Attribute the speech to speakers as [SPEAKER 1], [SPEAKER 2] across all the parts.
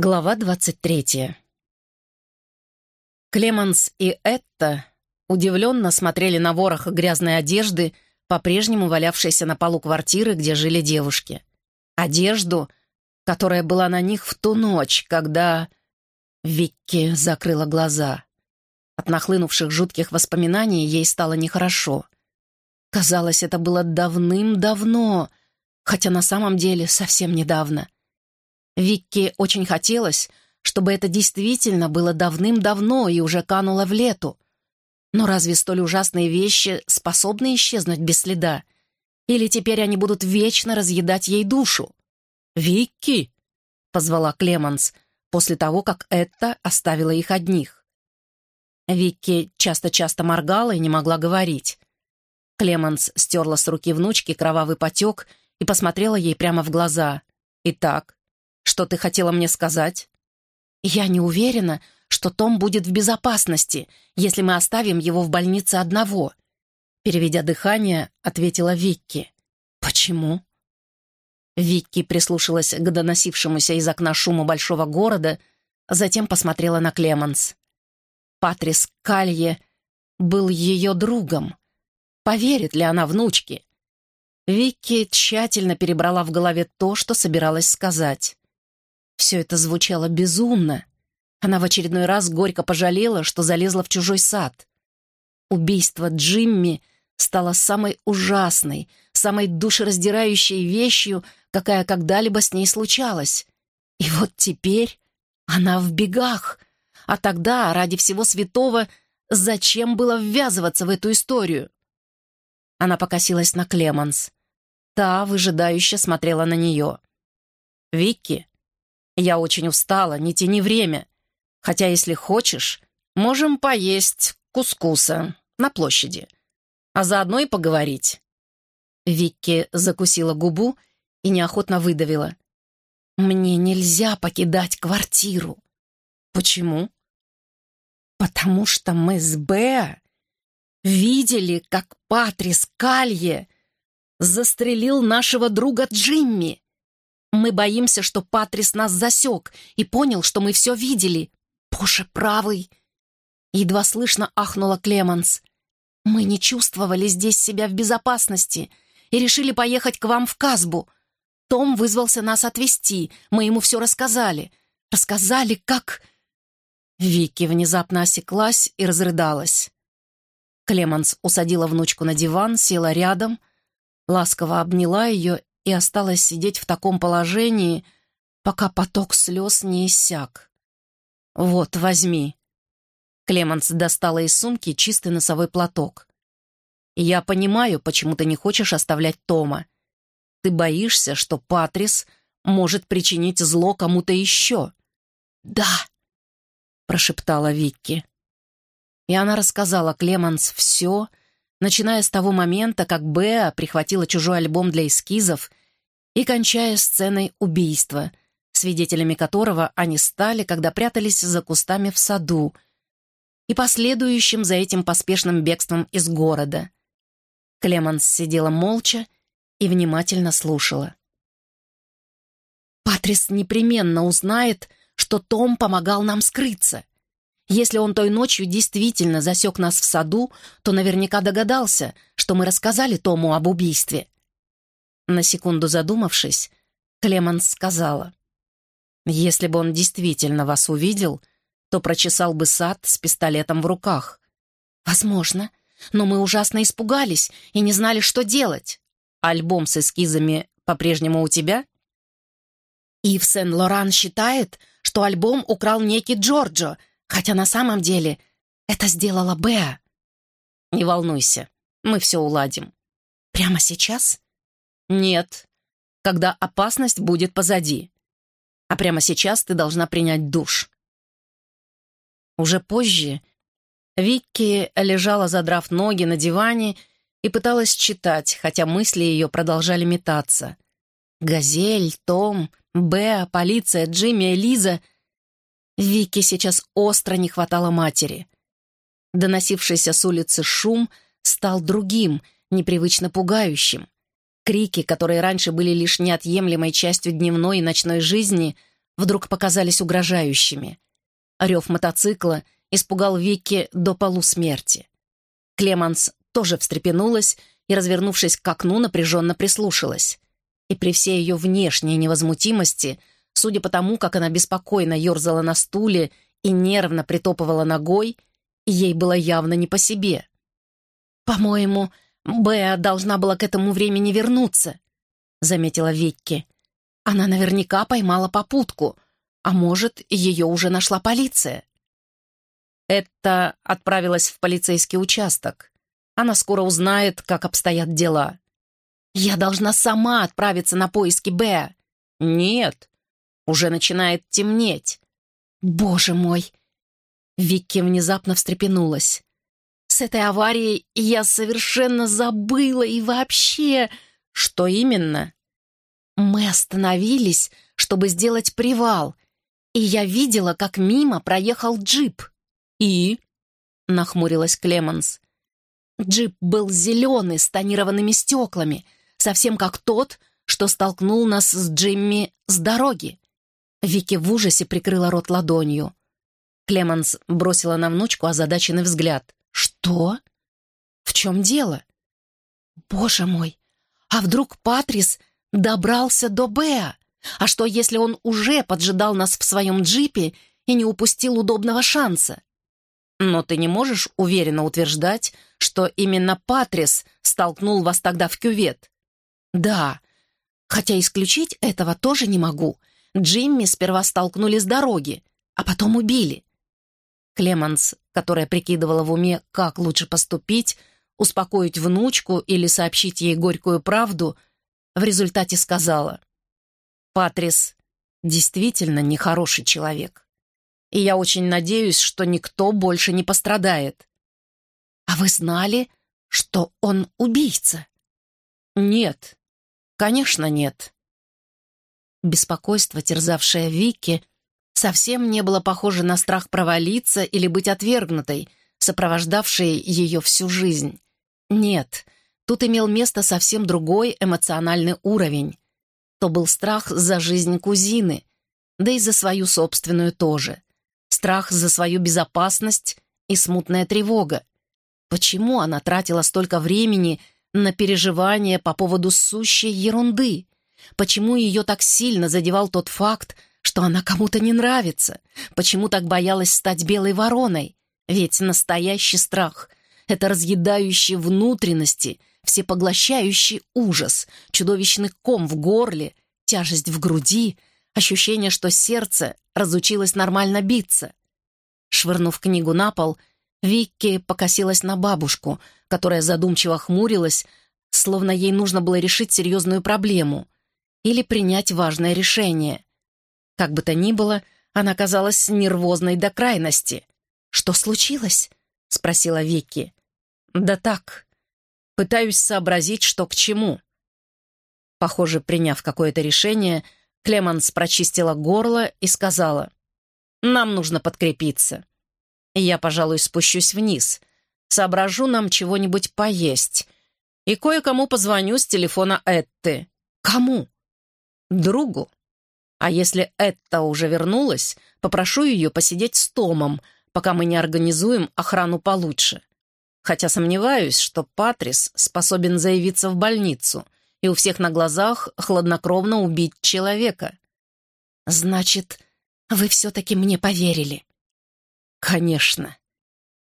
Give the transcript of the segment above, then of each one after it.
[SPEAKER 1] Глава двадцать третья. Клеманс и Этта удивленно смотрели на ворох грязной одежды, по-прежнему валявшейся на полу квартиры, где жили девушки. Одежду, которая была на них в ту ночь, когда... Викки закрыла глаза. От нахлынувших жутких воспоминаний ей стало нехорошо. Казалось, это было давным-давно, хотя на самом деле совсем недавно — Викке очень хотелось, чтобы это действительно было давным-давно и уже кануло в лету. Но разве столь ужасные вещи способны исчезнуть без следа? Или теперь они будут вечно разъедать ей душу? «Викки!» — позвала Клеманс после того, как Этта оставила их одних. Викки часто-часто моргала и не могла говорить. Клеманс стерла с руки внучки кровавый потек и посмотрела ей прямо в глаза. «Итак, что ты хотела мне сказать?» «Я не уверена, что Том будет в безопасности, если мы оставим его в больнице одного», переведя дыхание, ответила Викки. «Почему?» Викки прислушалась к доносившемуся из окна шуму большого города, затем посмотрела на Клеманс. Патрис Калье был ее другом. Поверит ли она внучке? Викки тщательно перебрала в голове то, что собиралась сказать. Все это звучало безумно. Она в очередной раз горько пожалела, что залезла в чужой сад. Убийство Джимми стало самой ужасной, самой душераздирающей вещью, какая когда-либо с ней случалась. И вот теперь она в бегах. А тогда, ради всего святого, зачем было ввязываться в эту историю? Она покосилась на Клеманс. Та выжидающе смотрела на нее. «Викки, я очень устала, не тяни время. Хотя, если хочешь, можем поесть кускуса на площади, а заодно и поговорить». Викки закусила губу и неохотно выдавила. «Мне нельзя покидать квартиру». «Почему?» «Потому что мы с Беа видели, как Патрис Калье застрелил нашего друга Джимми. Мы боимся, что Патрис нас засек и понял, что мы все видели. Боже, правый!» Едва слышно ахнула Клеманс. «Мы не чувствовали здесь себя в безопасности и решили поехать к вам в Казбу. Том вызвался нас отвезти, мы ему все рассказали. Рассказали, как...» Вики внезапно осеклась и разрыдалась. Клеманс усадила внучку на диван, села рядом, ласково обняла ее и осталась сидеть в таком положении, пока поток слез не иссяк. «Вот, возьми». Клеманс достала из сумки чистый носовой платок. «Я понимаю, почему ты не хочешь оставлять Тома. Ты боишься, что Патрис может причинить зло кому-то еще». «Да», — прошептала Викки. И она рассказала Клеманс все, начиная с того момента, как Беа прихватила чужой альбом для эскизов и кончая сценой убийства, свидетелями которого они стали, когда прятались за кустами в саду, и последующим за этим поспешным бегством из города. Клеманс сидела молча и внимательно слушала. «Патрис непременно узнает, что Том помогал нам скрыться. Если он той ночью действительно засек нас в саду, то наверняка догадался, что мы рассказали Тому об убийстве. На секунду задумавшись, Клеманс сказала, «Если бы он действительно вас увидел, то прочесал бы сад с пистолетом в руках». «Возможно, но мы ужасно испугались и не знали, что делать. Альбом с эскизами по-прежнему у тебя?» Ив Сен-Лоран считает, что альбом украл некий Джорджо, хотя на самом деле это сделала Беа. «Не волнуйся, мы все уладим». «Прямо сейчас?» Нет, когда опасность будет позади. А прямо сейчас ты должна принять душ. Уже позже Викки лежала, задрав ноги на диване, и пыталась читать, хотя мысли ее продолжали метаться. «Газель», «Том», «Беа», «Полиция», «Джимми», «Элиза». Викки сейчас остро не хватало матери. Доносившийся с улицы шум стал другим, непривычно пугающим. Крики, которые раньше были лишь неотъемлемой частью дневной и ночной жизни, вдруг показались угрожающими. Рев мотоцикла испугал Вики до полусмерти. Клеманс тоже встрепенулась и, развернувшись к окну, напряженно прислушалась. И при всей ее внешней невозмутимости, судя по тому, как она беспокойно ерзала на стуле и нервно притопывала ногой, ей было явно не по себе. «По-моему, Беа должна была к этому времени вернуться», — заметила Викки. «Она наверняка поймала попутку, а может, ее уже нашла полиция». Это отправилась в полицейский участок. Она скоро узнает, как обстоят дела. «Я должна сама отправиться на поиски Беа». «Нет, уже начинает темнеть». «Боже мой!» Викки внезапно встрепенулась. «С этой аварией я совершенно забыла и вообще...» «Что именно?» «Мы остановились, чтобы сделать привал, и я видела, как мимо проехал джип». «И?» — нахмурилась Клеменс. Джип был зеленый, с тонированными стеклами, совсем как тот, что столкнул нас с Джимми с дороги. Вики в ужасе прикрыла рот ладонью. Клеменс бросила на внучку озадаченный взгляд. «Что? В чем дело?» «Боже мой! А вдруг Патрис добрался до Беа? А что, если он уже поджидал нас в своем джипе и не упустил удобного шанса?» «Но ты не можешь уверенно утверждать, что именно Патрис столкнул вас тогда в кювет?» «Да, хотя исключить этого тоже не могу. Джимми сперва столкнули с дороги, а потом убили. Клеманс, которая прикидывала в уме, как лучше поступить, успокоить внучку или сообщить ей горькую правду, в результате сказала, «Патрис действительно нехороший человек, и я очень надеюсь, что никто больше не пострадает». «А вы знали, что он убийца?» «Нет, конечно нет». Беспокойство, терзавшее Вики, совсем не было похоже на страх провалиться или быть отвергнутой, сопровождавшей ее всю жизнь. Нет, тут имел место совсем другой эмоциональный уровень. То был страх за жизнь кузины, да и за свою собственную тоже. Страх за свою безопасность и смутная тревога. Почему она тратила столько времени на переживания по поводу сущей ерунды? Почему ее так сильно задевал тот факт, что она кому-то не нравится. Почему так боялась стать белой вороной? Ведь настоящий страх — это разъедающий внутренности, всепоглощающий ужас, чудовищный ком в горле, тяжесть в груди, ощущение, что сердце разучилось нормально биться. Швырнув книгу на пол, Викки покосилась на бабушку, которая задумчиво хмурилась, словно ей нужно было решить серьезную проблему или принять важное решение. Как бы то ни было, она казалась нервозной до крайности. «Что случилось?» — спросила Вики. «Да так. Пытаюсь сообразить, что к чему». Похоже, приняв какое-то решение, Клеманс прочистила горло и сказала, «Нам нужно подкрепиться. Я, пожалуй, спущусь вниз, соображу нам чего-нибудь поесть и кое-кому позвоню с телефона Этты». «Кому?» «Другу. А если это уже вернулась, попрошу ее посидеть с Томом, пока мы не организуем охрану получше. Хотя сомневаюсь, что Патрис способен заявиться в больницу и у всех на глазах хладнокровно убить человека. «Значит, вы все-таки мне поверили?» «Конечно».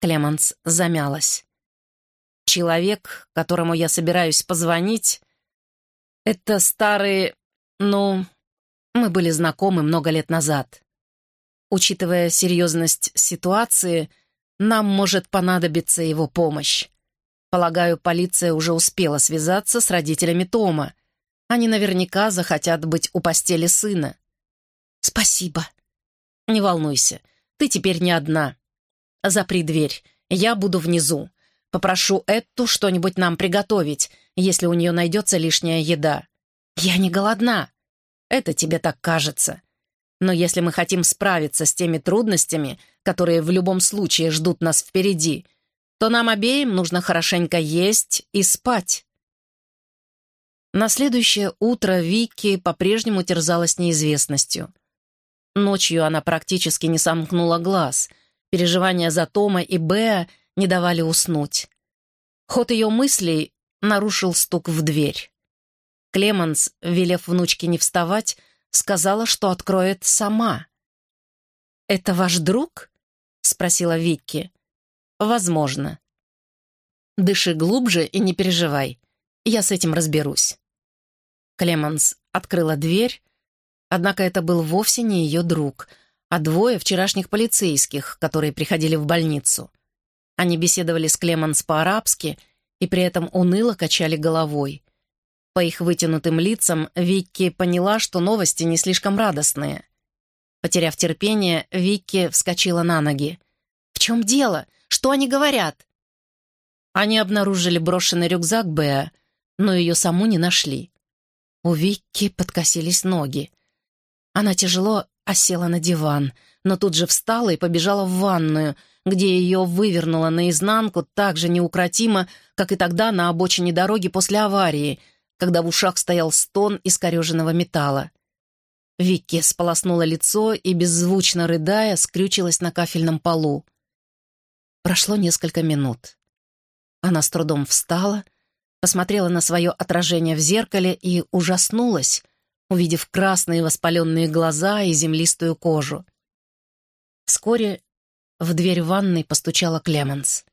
[SPEAKER 1] Клеманс замялась. «Человек, которому я собираюсь позвонить, это старый, ну, мы были знакомы много лет назад. Учитывая серьезность ситуации, нам может понадобиться его помощь. Полагаю, полиция уже успела связаться с родителями Тома. Они наверняка захотят быть у постели сына. Спасибо. Не волнуйся, ты теперь не одна. Запри дверь, я буду внизу. Попрошу Эту что-нибудь нам приготовить, если у нее найдется лишняя еда. Я не голодна. Это тебе так кажется. Но если мы хотим справиться с теми трудностями, которые в любом случае ждут нас впереди, то нам обеим нужно хорошенько есть и спать. На следующее утро Вики по-прежнему терзалась неизвестностью. Ночью она практически не сомкнула глаз. Переживания за Тома и Беа не давали уснуть. Ход ее мыслей нарушил стук в дверь. Клеменс, велев внучке не вставать, сказала, что откроет сама. «Это ваш друг?» — спросила Викки. «Возможно». «Дыши глубже и не переживай. Я с этим разберусь». Клеменс открыла дверь, однако это был вовсе не ее друг, а двое вчерашних полицейских, которые приходили в больницу. Они беседовали с Клеменс по-арабски и при этом уныло качали головой. По их вытянутым лицам Викки поняла, что новости не слишком радостные. Потеряв терпение, Викки вскочила на ноги. «В чем дело? Что они говорят?» Они обнаружили брошенный рюкзак Беа, но ее саму не нашли. У Викки подкосились ноги. Она тяжело осела на диван, но тут же встала и побежала в ванную, где ее вывернуло наизнанку так же неукротимо, как и тогда на обочине дороги после аварии, когда в ушах стоял стон искореженного металла. Викки сполоснула лицо и, беззвучно рыдая, скрючилась на кафельном полу. Прошло несколько минут. Она с трудом встала, посмотрела на свое отражение в зеркале и ужаснулась, увидев красные воспаленные глаза и землистую кожу. Вскоре в дверь ванной постучала Клеменс.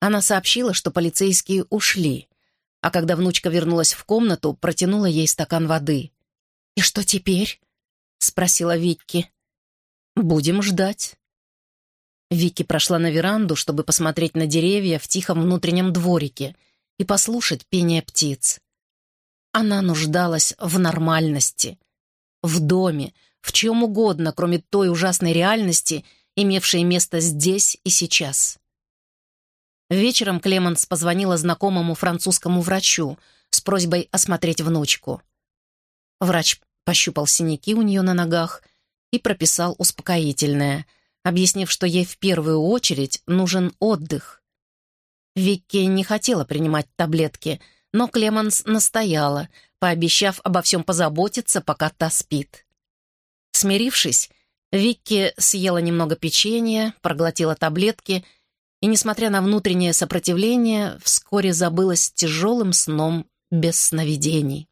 [SPEAKER 1] Она сообщила, что полицейские ушли, а когда внучка вернулась в комнату, протянула ей стакан воды. «И что теперь?» — спросила Викки. «Будем ждать». Вики прошла на веранду, чтобы посмотреть на деревья в тихом внутреннем дворике и послушать пение птиц. Она нуждалась в нормальности, в доме, в чем угодно, кроме той ужасной реальности, имевшей место здесь и сейчас. Вечером Клеменс позвонила знакомому французскому врачу с просьбой осмотреть внучку. Врач пощупал синяки у нее на ногах и прописал успокоительное, объяснив, что ей в первую очередь нужен отдых. Викки не хотела принимать таблетки, но Клеменс настояла, пообещав обо всем позаботиться, пока та спит. Смирившись, Викки съела немного печенья, проглотила таблетки и, несмотря на внутреннее сопротивление, вскоре забылась тяжелым сном без сновидений.